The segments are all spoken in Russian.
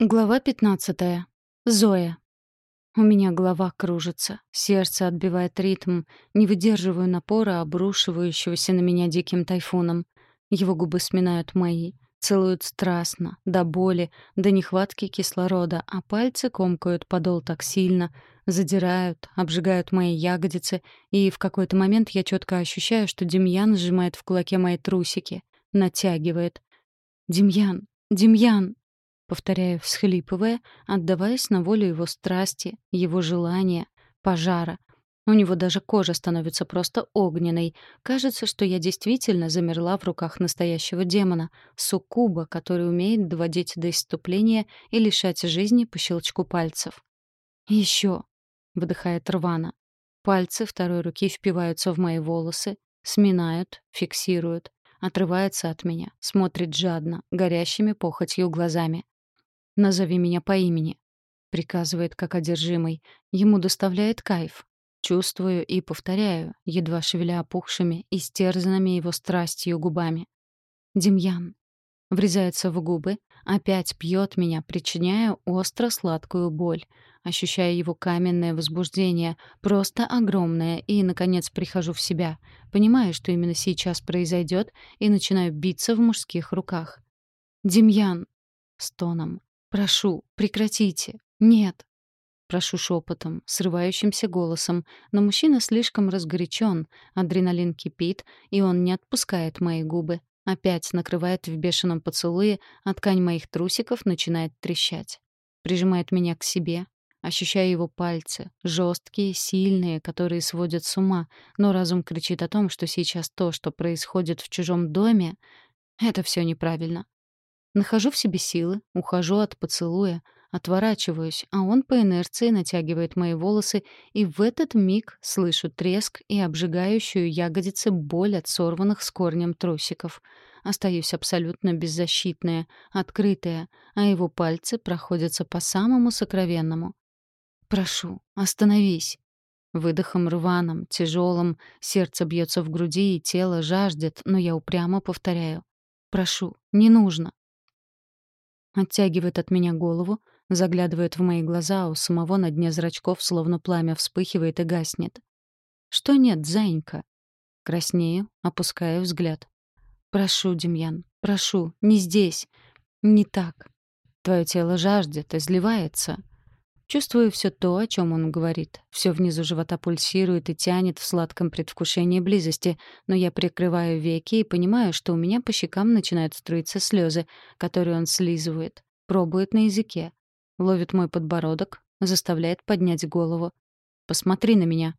Глава 15. Зоя. У меня голова кружится, сердце отбивает ритм, не выдерживаю напора, обрушивающегося на меня диким тайфуном. Его губы сминают мои, целуют страстно, до боли, до нехватки кислорода, а пальцы комкают подол так сильно, задирают, обжигают мои ягодицы, и в какой-то момент я четко ощущаю, что Демьян сжимает в кулаке мои трусики, натягивает. «Демьян! Демьян!» Повторяю, всхлипывая, отдаваясь на волю его страсти, его желания, пожара. У него даже кожа становится просто огненной. Кажется, что я действительно замерла в руках настоящего демона, суккуба, который умеет доводить до исступления и лишать жизни по щелчку пальцев. «Еще!» — выдыхает рвано. Пальцы второй руки впиваются в мои волосы, сминают, фиксируют. Отрывается от меня, смотрит жадно, горящими похотью глазами. «Назови меня по имени», — приказывает как одержимый. Ему доставляет кайф. Чувствую и повторяю, едва шевеля опухшими и стерзанными его страстью губами. «Демьян». Врезается в губы, опять пьет меня, причиняя остро-сладкую боль. Ощущаю его каменное возбуждение, просто огромное, и, наконец, прихожу в себя. Понимаю, что именно сейчас произойдет, и начинаю биться в мужских руках. «Демьян!» — стоном. «Прошу, прекратите! Нет!» Прошу шепотом, срывающимся голосом, но мужчина слишком разгорячен, адреналин кипит, и он не отпускает мои губы. Опять накрывает в бешеном поцелуе, а ткань моих трусиков начинает трещать. Прижимает меня к себе, ощущая его пальцы, жесткие, сильные, которые сводят с ума, но разум кричит о том, что сейчас то, что происходит в чужом доме, это все неправильно. Нахожу в себе силы, ухожу от поцелуя, отворачиваюсь, а он по инерции натягивает мои волосы, и в этот миг слышу треск и обжигающую ягодицы боль от сорванных с корнем трусиков. Остаюсь абсолютно беззащитная, открытая, а его пальцы проходятся по самому сокровенному. «Прошу, остановись!» Выдохом рваным, тяжелым, сердце бьется в груди и тело жаждет, но я упрямо повторяю. «Прошу, не нужно, Оттягивает от меня голову, заглядывает в мои глаза, а у самого на дне зрачков словно пламя вспыхивает и гаснет. «Что нет, зайенька?» Краснею, опускаю взгляд. «Прошу, Демьян, прошу, не здесь. Не так. Твое тело жаждет, изливается. Чувствую все то, о чем он говорит. Все внизу живота пульсирует и тянет в сладком предвкушении близости, но я прикрываю веки и понимаю, что у меня по щекам начинают струиться слезы, которые он слизывает, пробует на языке, ловит мой подбородок, заставляет поднять голову. «Посмотри на меня».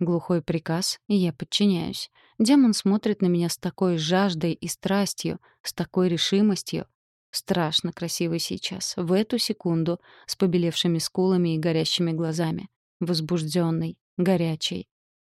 Глухой приказ, и я подчиняюсь. Демон смотрит на меня с такой жаждой и страстью, с такой решимостью, Страшно красивый сейчас, в эту секунду, с побелевшими скулами и горящими глазами. Возбужденный, горячий.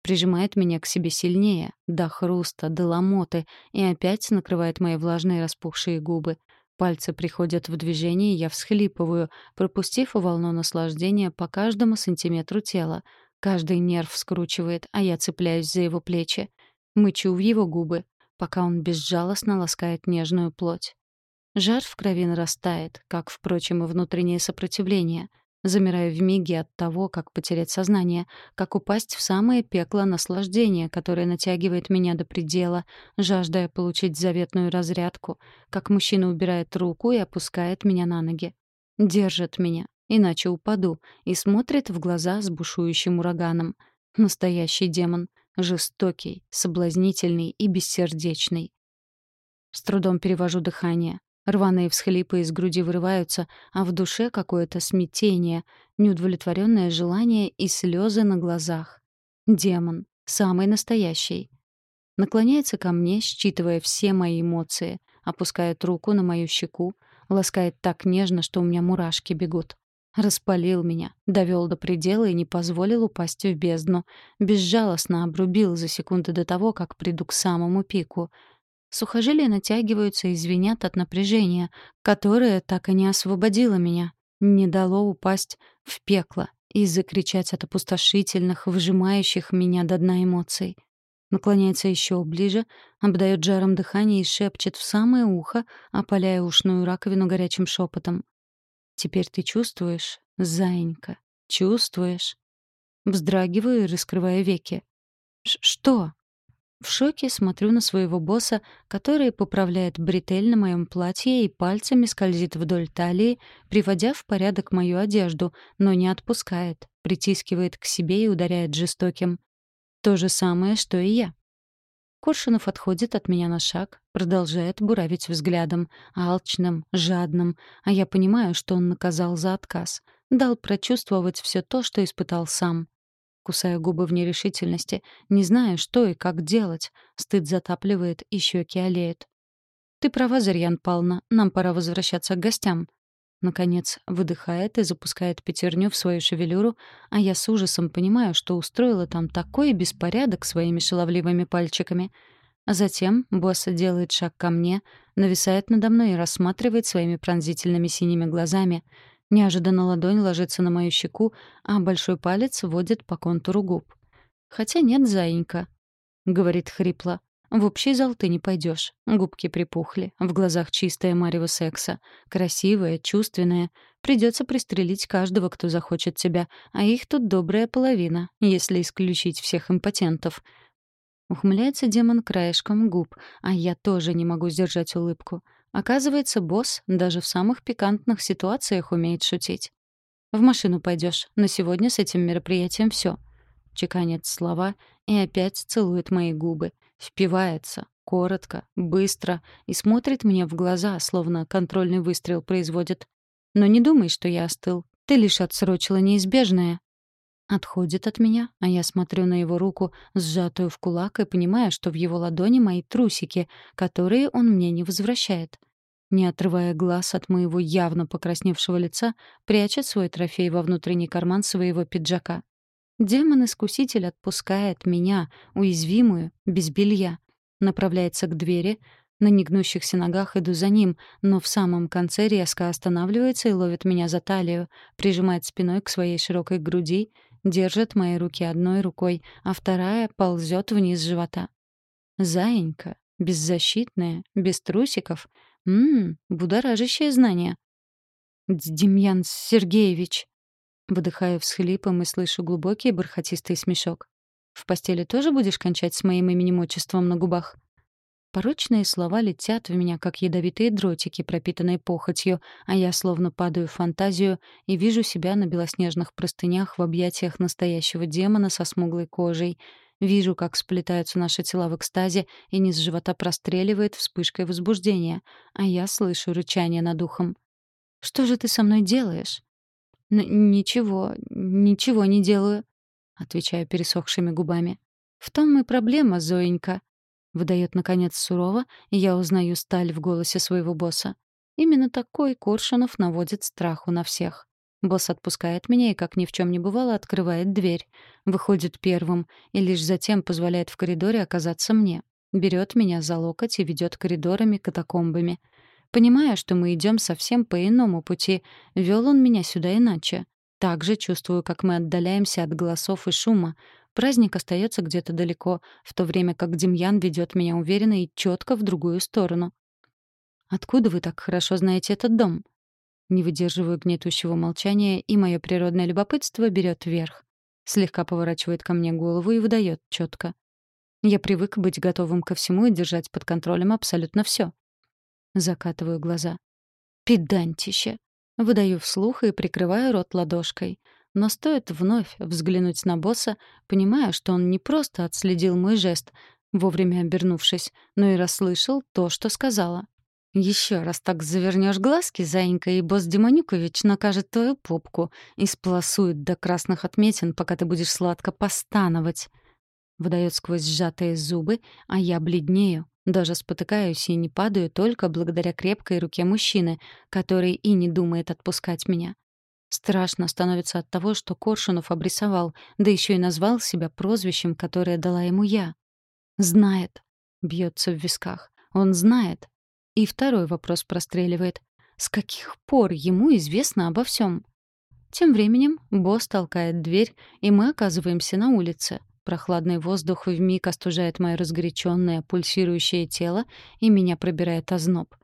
Прижимает меня к себе сильнее, до хруста, до ломоты, и опять накрывает мои влажные распухшие губы. Пальцы приходят в движение, я всхлипываю, пропустив волну наслаждения по каждому сантиметру тела. Каждый нерв скручивает, а я цепляюсь за его плечи. Мычу в его губы, пока он безжалостно ласкает нежную плоть. Жар в крови нарастает, как, впрочем, и внутреннее сопротивление. Замираю в миге от того, как потерять сознание, как упасть в самое пекло наслаждения, которое натягивает меня до предела, жаждая получить заветную разрядку, как мужчина убирает руку и опускает меня на ноги. Держит меня, иначе упаду, и смотрит в глаза с бушующим ураганом. Настоящий демон, жестокий, соблазнительный и бессердечный. С трудом перевожу дыхание. Рваные всхлипы из груди вырываются, а в душе какое-то смятение, неудовлетворенное желание и слезы на глазах. Демон, самый настоящий. Наклоняется ко мне, считывая все мои эмоции, опускает руку на мою щеку, ласкает так нежно, что у меня мурашки бегут. Распалил меня, довел до предела и не позволил упасть в бездну. Безжалостно обрубил за секунды до того, как приду к самому пику — Сухожилия натягиваются и звенят от напряжения, которое так и не освободило меня, не дало упасть в пекло и закричать от опустошительных, выжимающих меня до дна эмоций. Наклоняется еще ближе, обдает жаром дыхание и шепчет в самое ухо, опаляя ушную раковину горячим шепотом. Теперь ты чувствуешь, заинька, чувствуешь. Вздрагиваю и раскрываю веки. «Что?» В шоке смотрю на своего босса, который поправляет бретель на моем платье и пальцами скользит вдоль талии, приводя в порядок мою одежду, но не отпускает, притискивает к себе и ударяет жестоким. То же самое, что и я. Коршунов отходит от меня на шаг, продолжает буравить взглядом, алчным, жадным, а я понимаю, что он наказал за отказ, дал прочувствовать все то, что испытал сам. Кусаю губы в нерешительности, не знаю, что и как делать. Стыд затапливает, и щеки олеют. «Ты права, Зарьян Павловна, нам пора возвращаться к гостям». Наконец, выдыхает и запускает пятерню в свою шевелюру, а я с ужасом понимаю, что устроила там такой беспорядок своими шаловливыми пальчиками. А затем босс делает шаг ко мне, нависает надо мной и рассматривает своими пронзительными синими глазами — Неожиданно ладонь ложится на мою щеку, а большой палец водит по контуру губ. «Хотя нет, заинька», — говорит хрипло. «В общий зал ты не пойдешь. Губки припухли, в глазах чистое марево секса. Красивое, чувственное. Придется пристрелить каждого, кто захочет тебя, а их тут добрая половина, если исключить всех импотентов». Ухмыляется демон краешком губ, а я тоже не могу сдержать улыбку. Оказывается, босс даже в самых пикантных ситуациях умеет шутить. «В машину пойдешь. На сегодня с этим мероприятием все. Чеканит слова и опять целует мои губы. Впивается, коротко, быстро и смотрит мне в глаза, словно контрольный выстрел производит. «Но не думай, что я остыл. Ты лишь отсрочила неизбежное». Отходит от меня, а я смотрю на его руку, сжатую в кулак, и понимаю, что в его ладони мои трусики, которые он мне не возвращает. Не отрывая глаз от моего явно покрасневшего лица, прячет свой трофей во внутренний карман своего пиджака. Демон-искуситель отпускает меня, уязвимую, без белья. Направляется к двери. На негнущихся ногах иду за ним, но в самом конце резко останавливается и ловит меня за талию, прижимает спиной к своей широкой груди держит мои руки одной рукой, а вторая ползет вниз живота. Заинька, беззащитная, без трусиков. Ммм, будоражащее знание. «Демьян Сергеевич!» Выдыхаю всхлипом и слышу глубокий бархатистый смешок. «В постели тоже будешь кончать с моим именем-отчеством на губах?» Порочные слова летят в меня, как ядовитые дротики, пропитанные похотью, а я словно падаю в фантазию и вижу себя на белоснежных простынях в объятиях настоящего демона со смуглой кожей. Вижу, как сплетаются наши тела в экстазе, и низ живота простреливает вспышкой возбуждения, а я слышу рычание над ухом. «Что же ты со мной делаешь?» «Ничего, ничего не делаю», — отвечаю пересохшими губами. «В том и проблема, Зоенька. Выдает, наконец, сурово, и я узнаю сталь в голосе своего босса. Именно такой Коршунов наводит страху на всех. Босс отпускает меня и, как ни в чем не бывало, открывает дверь. Выходит первым и лишь затем позволяет в коридоре оказаться мне. Берет меня за локоть и ведет коридорами, катакомбами. Понимая, что мы идем совсем по иному пути, вел он меня сюда иначе. Также чувствую, как мы отдаляемся от голосов и шума, Праздник остается где-то далеко, в то время как Демьян ведет меня уверенно и четко в другую сторону. «Откуда вы так хорошо знаете этот дом?» Не выдерживаю гнетущего молчания, и мое природное любопытство берет верх. Слегка поворачивает ко мне голову и выдает четко. Я привык быть готовым ко всему и держать под контролем абсолютно все. Закатываю глаза. Педантище. Выдаю вслух и прикрываю рот ладошкой. Но стоит вновь взглянуть на босса, понимая, что он не просто отследил мой жест, вовремя обернувшись, но и расслышал то, что сказала. «Еще раз так завернешь глазки, заинька, и босс Демонюкович накажет твою попку и сполосует до красных отметин, пока ты будешь сладко постановать». Выдает сквозь сжатые зубы, а я бледнею, даже спотыкаюсь и не падаю только благодаря крепкой руке мужчины, который и не думает отпускать меня. Страшно становится от того, что Коршунов обрисовал, да еще и назвал себя прозвищем, которое дала ему я. «Знает», — бьется в висках. «Он знает». И второй вопрос простреливает. С каких пор ему известно обо всем? Тем временем босс толкает дверь, и мы оказываемся на улице. Прохладный воздух вмиг остужает мое разгоряченное, пульсирующее тело, и меня пробирает озноб.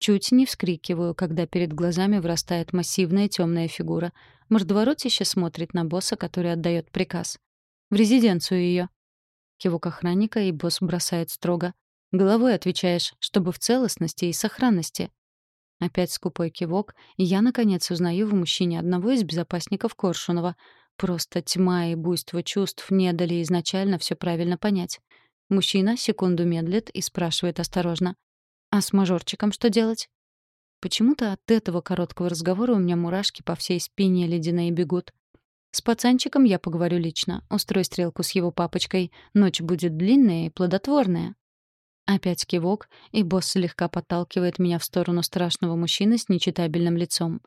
Чуть не вскрикиваю, когда перед глазами вырастает массивная темная фигура. Мордоворотище смотрит на босса, который отдает приказ. «В резиденцию ее. Кивок охранника, и босс бросает строго. «Головой отвечаешь, чтобы в целостности и сохранности». Опять скупой кивок, и я, наконец, узнаю в мужчине одного из безопасников Коршунова. Просто тьма и буйство чувств не дали изначально все правильно понять. Мужчина секунду медлит и спрашивает осторожно. А с мажорчиком что делать? Почему-то от этого короткого разговора у меня мурашки по всей спине ледяные бегут. С пацанчиком я поговорю лично. Устрой стрелку с его папочкой. Ночь будет длинная и плодотворная. Опять кивок, и босс слегка подталкивает меня в сторону страшного мужчины с нечитабельным лицом.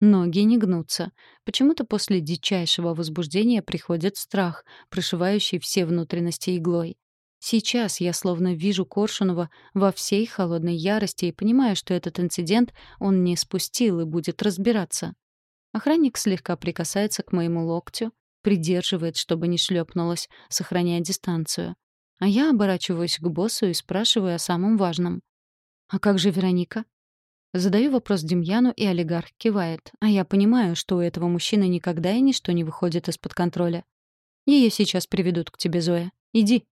Ноги не гнутся. Почему-то после дичайшего возбуждения приходит страх, прошивающий все внутренности иглой. Сейчас я словно вижу Коршунова во всей холодной ярости и понимаю, что этот инцидент он не спустил и будет разбираться. Охранник слегка прикасается к моему локтю, придерживает, чтобы не шлепнулось, сохраняя дистанцию. А я оборачиваюсь к боссу и спрашиваю о самом важном. «А как же Вероника?» Задаю вопрос Демьяну, и олигарх кивает. А я понимаю, что у этого мужчины никогда и ничто не выходит из-под контроля. Ее сейчас приведут к тебе, Зоя. Иди.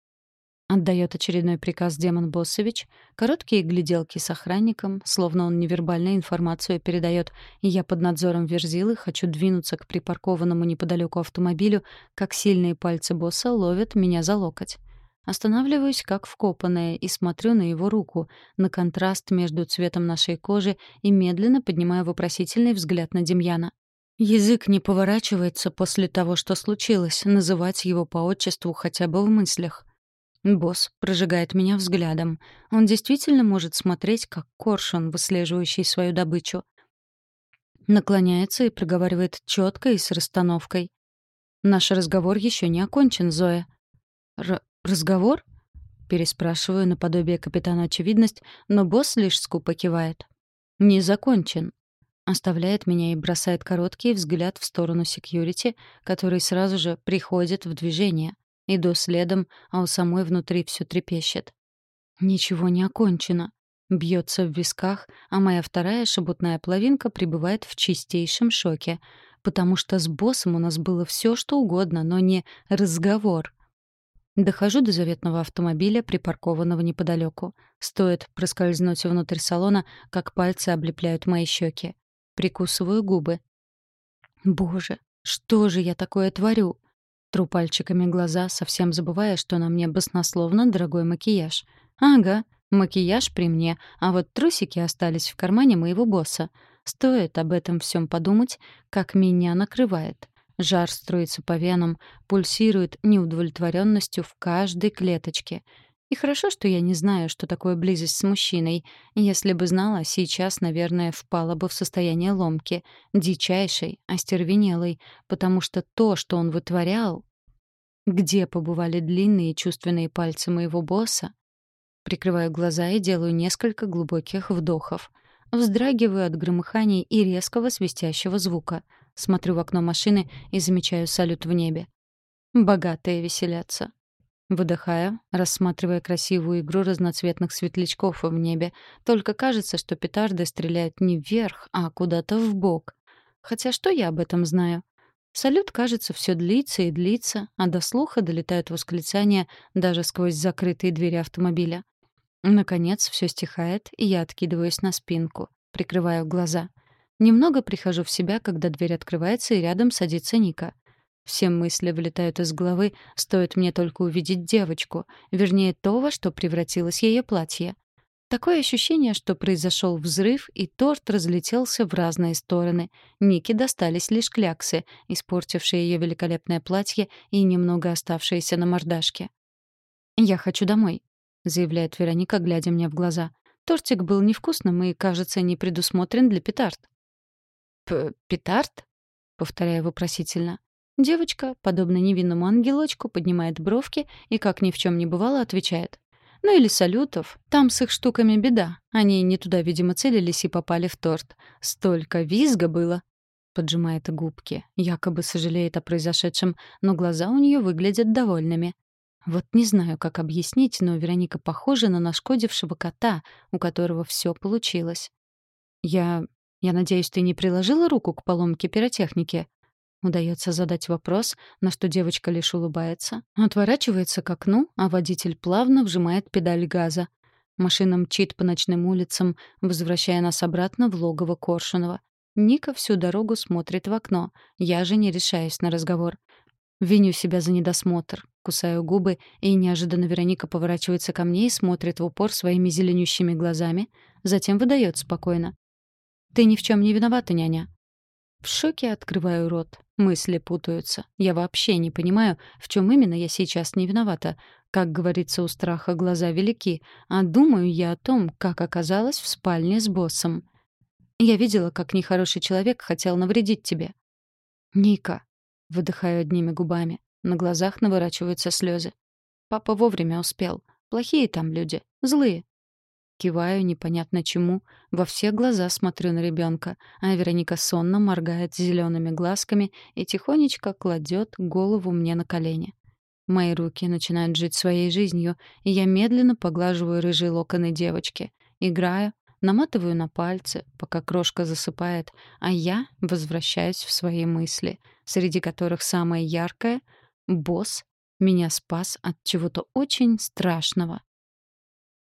Отдает очередной приказ демон Боссович, короткие гляделки с охранником, словно он невербальную информацию передает, я под надзором Верзилы хочу двинуться к припаркованному неподалеку автомобилю, как сильные пальцы босса ловят меня за локоть. Останавливаюсь как вкопанная и смотрю на его руку, на контраст между цветом нашей кожи и медленно поднимаю вопросительный взгляд на Демьяна. Язык не поворачивается после того, что случилось, называть его по отчеству хотя бы в мыслях. Босс прожигает меня взглядом. Он действительно может смотреть, как коршун, выслеживающий свою добычу. Наклоняется и проговаривает четко и с расстановкой. «Наш разговор еще не окончен, Зоя». Р «Разговор?» Переспрашиваю наподобие капитана очевидность, но босс лишь скупо кивает. «Не закончен». Оставляет меня и бросает короткий взгляд в сторону секьюрити, который сразу же приходит в движение. Иду следом, а у самой внутри все трепещет. Ничего не окончено. Бьется в висках, а моя вторая шебутная половинка пребывает в чистейшем шоке, потому что с боссом у нас было все, что угодно, но не разговор. Дохожу до заветного автомобиля, припаркованного неподалеку. Стоит проскользнуть внутрь салона, как пальцы облепляют мои щеки. Прикусываю губы. Боже, что же я такое творю? Тру пальчиками глаза, совсем забывая, что на мне баснословно дорогой макияж. Ага, макияж при мне, а вот трусики остались в кармане моего босса. Стоит об этом всем подумать, как меня накрывает. Жар струится по венам, пульсирует неудовлетворенностью в каждой клеточке — и хорошо, что я не знаю, что такое близость с мужчиной. Если бы знала, сейчас, наверное, впала бы в состояние ломки, дичайшей, остервенелой, потому что то, что он вытворял... Где побывали длинные чувственные пальцы моего босса? Прикрываю глаза и делаю несколько глубоких вдохов. Вздрагиваю от громыханий и резкого свистящего звука. Смотрю в окно машины и замечаю салют в небе. Богатые веселятся. Выдыхаю, рассматривая красивую игру разноцветных светлячков в небе. Только кажется, что петарды стреляют не вверх, а куда-то в бок. Хотя что я об этом знаю? Салют, кажется, все длится и длится, а до слуха долетают восклицания даже сквозь закрытые двери автомобиля. Наконец, все стихает, и я откидываюсь на спинку, прикрываю глаза. Немного прихожу в себя, когда дверь открывается, и рядом садится Ника — все мысли вылетают из головы, стоит мне только увидеть девочку, вернее, то, во что превратилось ее платье. Такое ощущение, что произошел взрыв, и торт разлетелся в разные стороны. Нике достались лишь кляксы, испортившие ее великолепное платье и немного оставшиеся на мордашке. «Я хочу домой», — заявляет Вероника, глядя мне в глаза. Тортик был невкусным и, кажется, не предусмотрен для петард. «П «Петард?» — повторяю вопросительно. Девочка, подобно невинному ангелочку, поднимает бровки и, как ни в чем не бывало, отвечает. Ну или салютов. Там с их штуками беда. Они не туда, видимо, целились и попали в торт. Столько визга было. Поджимает губки. Якобы сожалеет о произошедшем, но глаза у нее выглядят довольными. Вот не знаю, как объяснить, но Вероника похожа на нашкодившего кота, у которого все получилось. «Я... я надеюсь, ты не приложила руку к поломке пиротехники?» Удается задать вопрос, на что девочка лишь улыбается, отворачивается к окну, а водитель плавно вжимает педаль газа. Машина мчит по ночным улицам, возвращая нас обратно в логово Коршунова. Ника всю дорогу смотрит в окно. Я же не решаюсь на разговор. Виню себя за недосмотр. Кусаю губы, и неожиданно Вероника поворачивается ко мне и смотрит в упор своими зеленющими глазами, затем выдает спокойно. «Ты ни в чем не виновата, няня». В шоке открываю рот. Мысли путаются. Я вообще не понимаю, в чем именно я сейчас не виновата. Как говорится, у страха глаза велики, а думаю я о том, как оказалась в спальне с боссом. Я видела, как нехороший человек хотел навредить тебе. «Ника», — выдыхаю одними губами, на глазах наворачиваются слезы. «Папа вовремя успел. Плохие там люди, злые». Киваю непонятно чему, во все глаза смотрю на ребенка, а Вероника сонно моргает зелеными глазками и тихонечко кладет голову мне на колени. Мои руки начинают жить своей жизнью, и я медленно поглаживаю рыжие локоны девочки. Играю, наматываю на пальцы, пока крошка засыпает, а я возвращаюсь в свои мысли, среди которых самое яркое — босс меня спас от чего-то очень страшного.